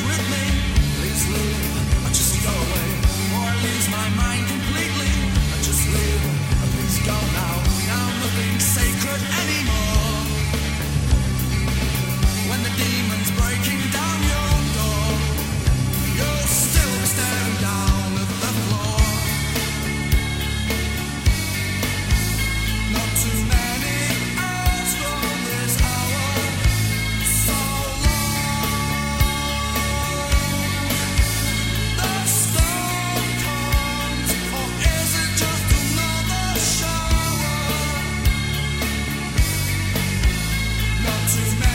me. Please This is